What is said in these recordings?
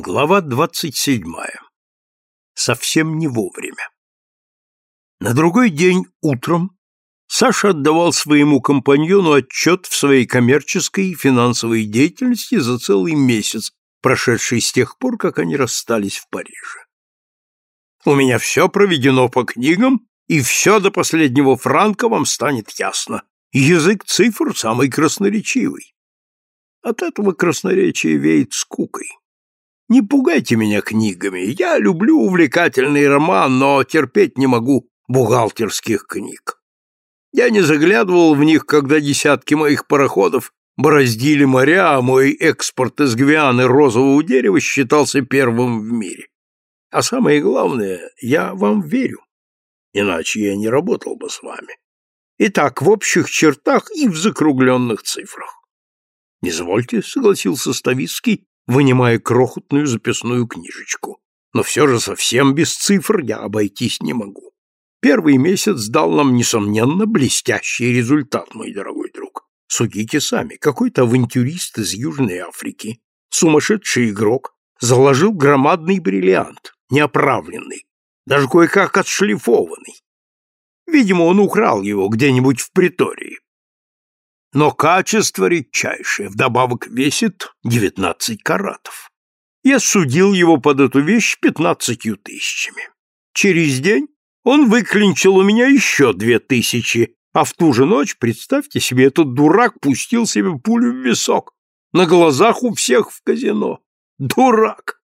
Глава двадцать седьмая. Совсем не вовремя. На другой день утром Саша отдавал своему компаньону отчет в своей коммерческой и финансовой деятельности за целый месяц, прошедший с тех пор, как они расстались в Париже. «У меня все проведено по книгам, и все до последнего франка вам станет ясно. Язык цифр самый красноречивый. От этого красноречия веет скукой. Не пугайте меня книгами. Я люблю увлекательный роман, но терпеть не могу бухгалтерских книг. Я не заглядывал в них, когда десятки моих пароходов бороздили моря, а мой экспорт из Гвианы розового дерева считался первым в мире. А самое главное, я вам верю, иначе я не работал бы с вами. Итак, в общих чертах и в закругленных цифрах. «Извольте», — согласился Ставицкий, вынимая крохотную записную книжечку. Но все же совсем без цифр я обойтись не могу. Первый месяц дал нам, несомненно, блестящий результат, мой дорогой друг. Судите сами, какой-то авантюрист из Южной Африки, сумасшедший игрок, заложил громадный бриллиант, неоправленный, даже кое-как отшлифованный. Видимо, он украл его где-нибудь в притории но качество редчайшее, вдобавок весит девятнадцать каратов. Я судил его под эту вещь пятнадцатью тысячами. Через день он выклинчил у меня еще две тысячи, а в ту же ночь, представьте себе, этот дурак пустил себе пулю в висок на глазах у всех в казино. Дурак!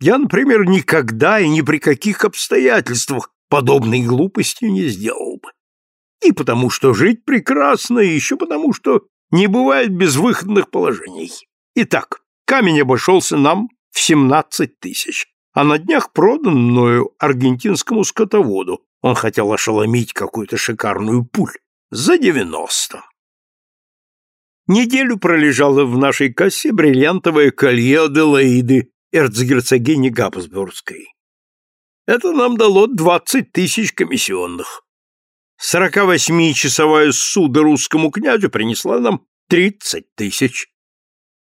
Я, например, никогда и ни при каких обстоятельствах подобной глупости не сделал. И потому что жить прекрасно, и еще потому что не бывает безвыходных положений. Итак, камень обошелся нам в 17 тысяч, а на днях продан мною аргентинскому скотоводу. Он хотел ошеломить какую-то шикарную пуль. За 90. Неделю пролежало в нашей кассе бриллиантовое колье Аделаиды, эрцгерцогини Габсбургской. Это нам дало 20 тысяч комиссионных. Сорока восьмичасовая суда русскому князю принесла нам тридцать тысяч.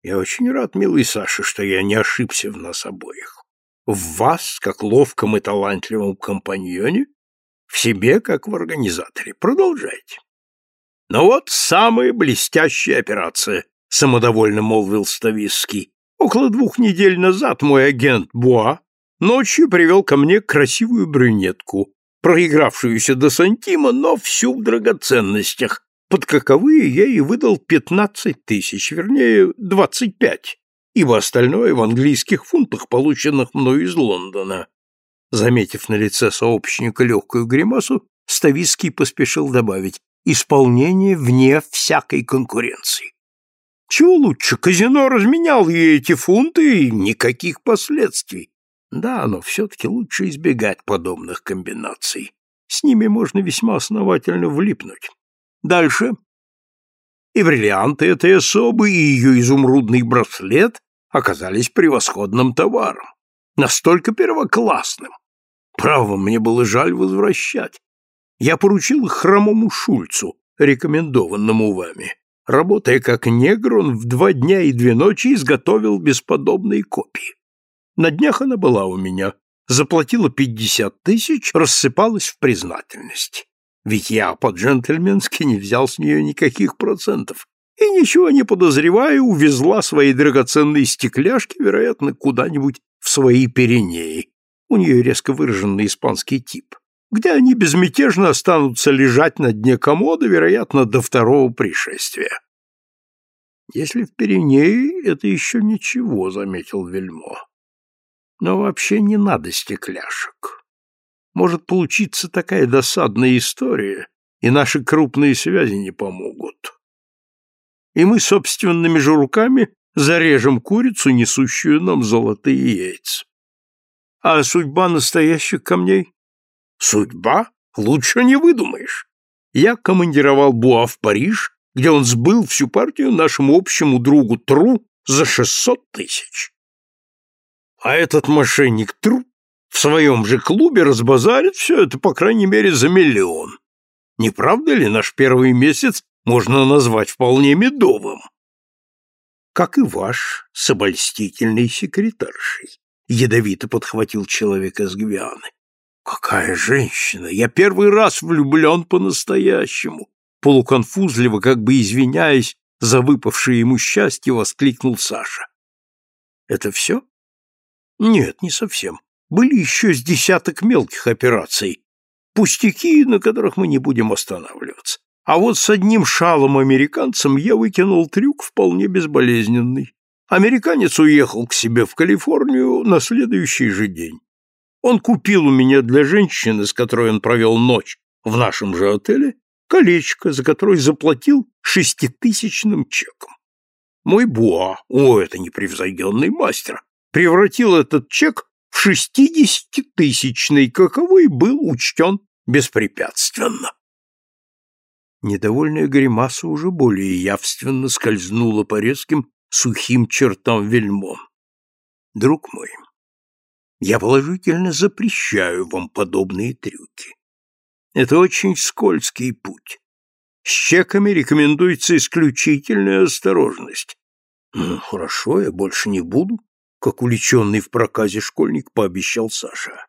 Я очень рад, милый Саша, что я не ошибся в нас обоих. В вас, как ловком и талантливом компаньоне, в себе, как в организаторе. Продолжайте. Ну вот самая блестящая операция, самодовольно молвил Ставиский. Около двух недель назад мой агент Буа ночью привел ко мне красивую брюнетку, проигравшуюся до сантима, но всю в драгоценностях, под каковые я и выдал пятнадцать тысяч, вернее, двадцать пять, ибо остальное в английских фунтах, полученных мною из Лондона. Заметив на лице сообщника легкую гримасу, Ставиский поспешил добавить «исполнение вне всякой конкуренции». Чего лучше, казино разменял ей эти фунты и никаких последствий. Да, но все-таки лучше избегать подобных комбинаций. С ними можно весьма основательно влипнуть. Дальше. И бриллианты этой особы, и ее изумрудный браслет оказались превосходным товаром. Настолько первоклассным. Право, мне было жаль возвращать. Я поручил их хромому Шульцу, рекомендованному вами. Работая как негр, он в два дня и две ночи изготовил бесподобные копии. На днях она была у меня, заплатила пятьдесят тысяч, рассыпалась в признательности. Ведь я по-джентльменски не взял с нее никаких процентов и, ничего не подозревая, увезла свои драгоценные стекляшки, вероятно, куда-нибудь в свои Пиренеи. У нее резко выраженный испанский тип, где они безмятежно останутся лежать на дне комода, вероятно, до второго пришествия. Если в Пиренеи, это еще ничего, — заметил Вельмо. Но вообще не надо стекляшек. Может получиться такая досадная история, и наши крупные связи не помогут. И мы собственными же руками зарежем курицу, несущую нам золотые яйца. А судьба настоящих камней? Судьба? Лучше не выдумаешь. Я командировал Буа в Париж, где он сбыл всю партию нашему общему другу Тру за шестьсот тысяч. А этот мошенник Тру в своем же клубе разбазарит все это, по крайней мере, за миллион. Не правда ли наш первый месяц можно назвать вполне медовым? Как и ваш с обольстительной ядовито подхватил человек из Гвианы. Какая женщина! Я первый раз влюблен по-настоящему! Полуконфузливо, как бы извиняясь за выпавшее ему счастье, воскликнул Саша. Это все? Нет, не совсем. Были еще с десяток мелких операций. Пустяки, на которых мы не будем останавливаться. А вот с одним шалом-американцем я выкинул трюк вполне безболезненный. Американец уехал к себе в Калифорнию на следующий же день. Он купил у меня для женщины, с которой он провел ночь в нашем же отеле, колечко, за которое заплатил шеститысячным чеком. Мой Буа, о, это непревзойденный мастер, превратил этот чек в шестидесятитысячный, каковой был учтен беспрепятственно. Недовольная гримаса уже более явственно скользнула по резким сухим чертам вельмон. Друг мой, я положительно запрещаю вам подобные трюки. Это очень скользкий путь. С чеками рекомендуется исключительная осторожность. Ну, хорошо, я больше не буду, как уличенный в проказе школьник пообещал Саша.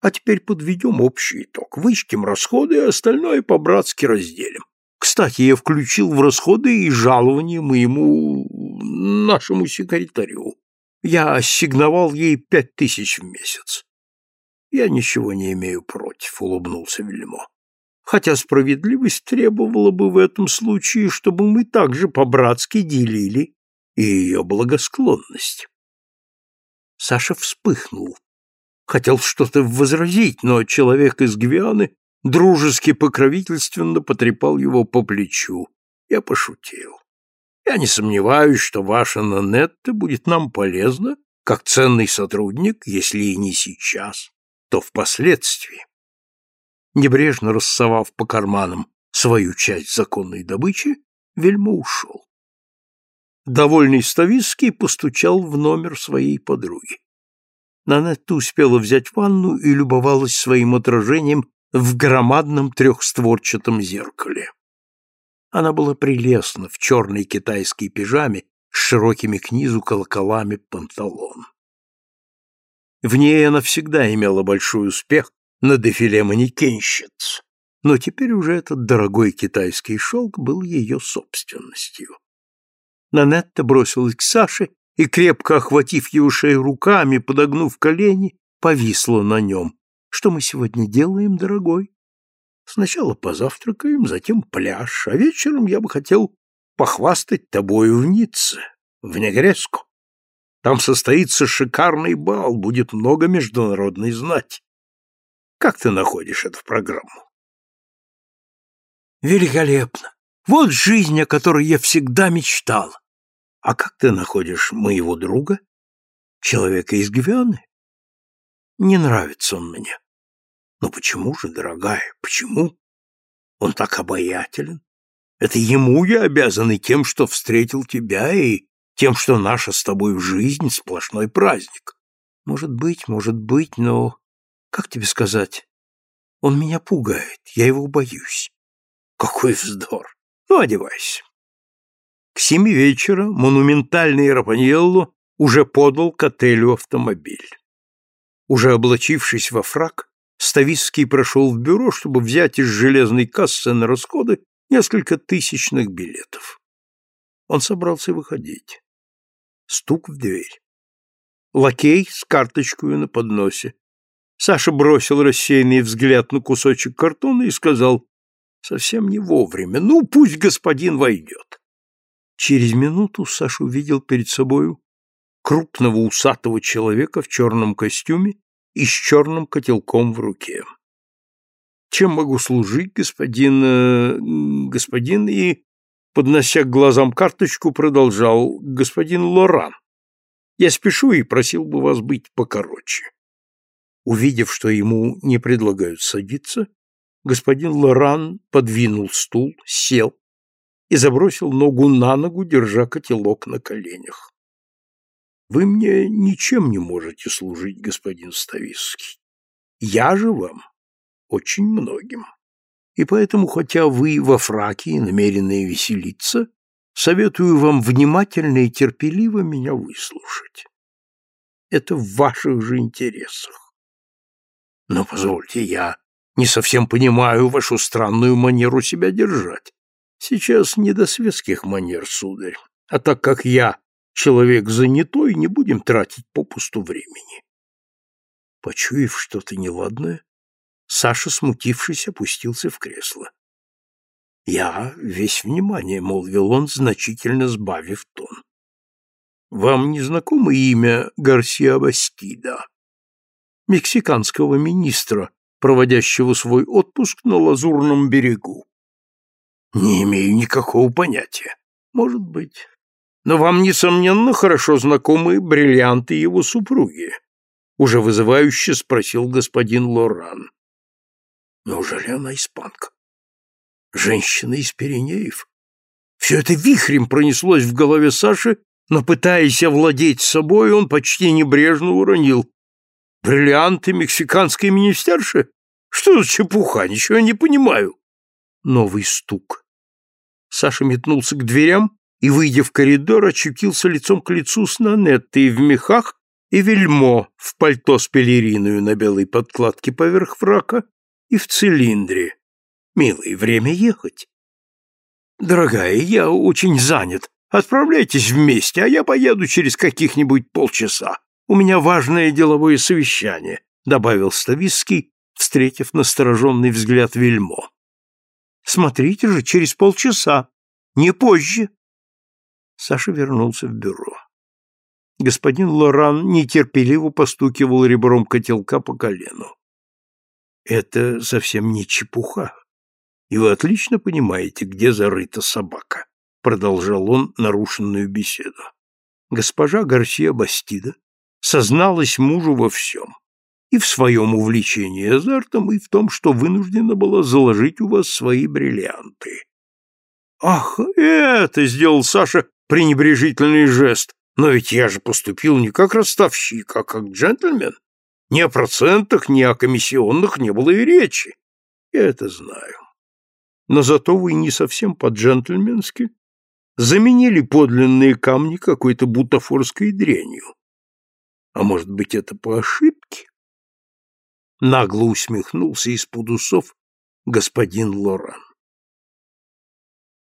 А теперь подведем общий итог. Вычтем расходы, а остальное по-братски разделим. Кстати, я включил в расходы и жалование моему... нашему секретарю. Я ассигновал ей пять тысяч в месяц. Я ничего не имею против, улыбнулся Вильмо. Хотя справедливость требовала бы в этом случае, чтобы мы также по-братски делили и ее благосклонность. Саша вспыхнул, Хотел что-то возразить, но человек из Гвианы дружески покровительственно потрепал его по плечу. Я пошутил. Я не сомневаюсь, что ваша Нанетта будет нам полезна, как ценный сотрудник, если и не сейчас, то впоследствии. Небрежно рассовав по карманам свою часть законной добычи, Вельмо ушел. Довольный Ставицкий постучал в номер своей подруги. Нанетта успела взять ванну и любовалась своим отражением в громадном трехстворчатом зеркале. Она была прелестна в черной китайской пижаме с широкими к низу колоколами панталон. В ней она всегда имела большой успех на дефиле манекенщиц, но теперь уже этот дорогой китайский шелк был ее собственностью. Нанетта бросилась к Саше и, крепко охватив его шею руками, подогнув колени, повисла на нем. «Что мы сегодня делаем, дорогой?» «Сначала позавтракаем, затем пляж, а вечером я бы хотел похвастать тобою в Ницце, в Негреско. Там состоится шикарный бал, будет много международной знати. Как ты находишь эту программу?» «Великолепно! Вот жизнь, о которой я всегда мечтал. А как ты находишь моего друга? Человека из Гвианы? Не нравится он мне. Но почему же, дорогая, почему? Он так обаятелен. Это ему я обязан и тем, что встретил тебя, и тем, что наша с тобой жизнь сплошной праздник. Может быть, может быть, но... Как тебе сказать? Он меня пугает, я его боюсь. Какой вздор! Ну, одевайся. К семи вечера монументальный Рапаньелло уже подал к отелю автомобиль. Уже облачившись во фрак, Ставицкий прошел в бюро, чтобы взять из железной кассы на расходы несколько тысячных билетов. Он собрался выходить. Стук в дверь. Лакей с карточкой на подносе. Саша бросил рассеянный взгляд на кусочек картона и сказал, совсем не вовремя, ну, пусть господин войдет. Через минуту Саша увидел перед собою крупного усатого человека в черном костюме и с черным котелком в руке. «Чем могу служить, господин... Э, господин...» и, поднося к глазам карточку, продолжал «господин Лоран. Я спешу и просил бы вас быть покороче». Увидев, что ему не предлагают садиться, господин Лоран подвинул стул, сел, и забросил ногу на ногу, держа котелок на коленях. Вы мне ничем не можете служить, господин Ставицкий. Я же вам очень многим. И поэтому, хотя вы во фраке и намерены веселиться, советую вам внимательно и терпеливо меня выслушать. Это в ваших же интересах. Но позвольте, я не совсем понимаю вашу странную манеру себя держать. Сейчас не до светских манер, сударь. А так как я человек занятой, не будем тратить попусту времени. Почуяв что-то неладное, Саша, смутившись, опустился в кресло. «Я весь внимание», — молвил он, значительно сбавив тон. «Вам не знакомо имя Гарсиа Бастида, мексиканского министра, проводящего свой отпуск на Лазурном берегу?» «Не имею никакого понятия. Может быть. Но вам, несомненно, хорошо знакомы бриллианты его супруги», — уже вызывающе спросил господин Лоран. «Неужели она испанка?» Женщина из Пиренеев? Все это вихрем пронеслось в голове Саши, но, пытаясь овладеть собой, он почти небрежно уронил. «Бриллианты мексиканской министерши? Что за чепуха? Ничего не понимаю». Новый стук. Саша метнулся к дверям и, выйдя в коридор, очутился лицом к лицу с Нанеттой в мехах и вельмо в пальто с пелериною на белой подкладке поверх фрака и в цилиндре. Милый, время ехать. Дорогая, я очень занят. Отправляйтесь вместе, а я поеду через каких-нибудь полчаса. У меня важное деловое совещание, добавил Ставицкий, встретив настороженный взгляд Вельмо. Смотрите же, через полчаса, не позже. Саша вернулся в бюро. Господин Лоран нетерпеливо постукивал ребром котелка по колену. Это совсем не чепуха, и вы отлично понимаете, где зарыта собака, продолжал он нарушенную беседу. Госпожа Гарсия Бастида созналась мужу во всем, и в своем увлечении азартом, и в том, что вынуждена была заложить у вас свои бриллианты. Ах, это сделал Саша пренебрежительный жест. Но ведь я же поступил не как ростовщик, а как джентльмен. Ни о процентах, ни о комиссионных не было и речи. Я это знаю но зато вы не совсем по-джентльменски заменили подлинные камни какой-то бутафорской дрянью. А может быть, это по ошибке? Нагло усмехнулся из-под усов господин Лоран.